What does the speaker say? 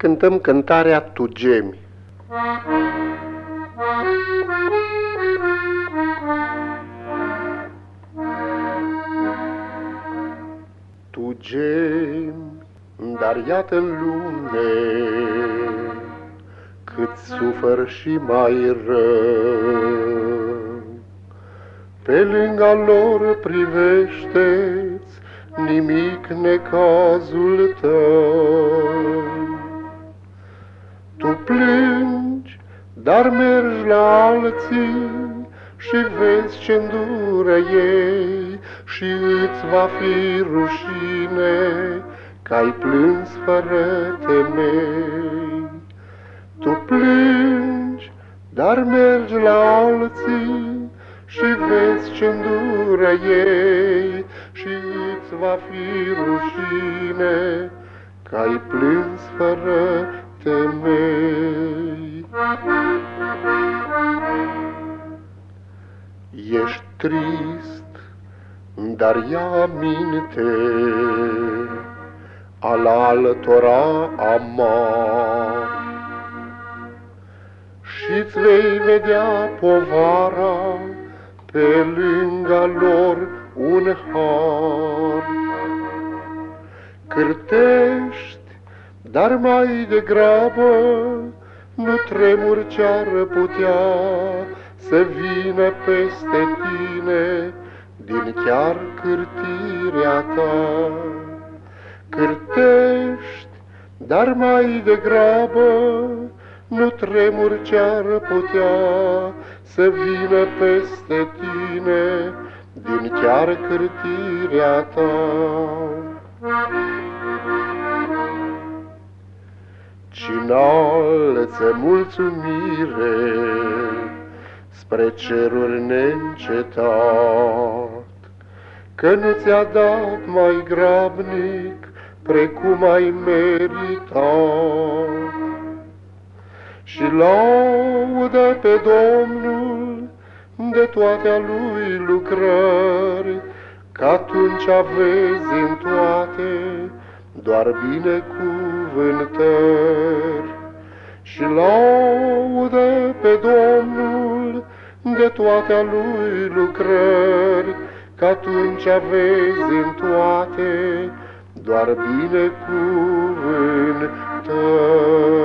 cântăm cântarea Tu gemi. Tu gemi, dar iată în lume cât sufăr și mai rău. Pe lângă lor privește-ți nimic necazul tău. Tu plângi, dar mergi la alții și vezi ce îndură ei și îți va fi rușine că ai plâns fără temei. Tu plângi, dar mergi la alții și vezi ce îndură ei și îți va fi rușine că ai plâns fără temei. Ești trist, dar ia minte al altora amar și-ți vei vedea povara pe lângă lor un har. Cârtești dar mai degrabă nu tremur ce-ar putea să vină peste tine din chiar cârtirea ta. Cârtești, dar mai degrabă nu tremur ce-ar putea să vină peste tine din chiar cârtirea ta. Cine mulțumire spre ceruri neîncetat, Că nu ți-a dat mai grabnic precum ai meritat. Și laudă pe Domnul de toate a Lui lucrări, Că atunci vezi în toate doar binecuvântări și laudă pe Domnul de toate a Lui lucrări, că atunci vezi în toate doar binecuvântări.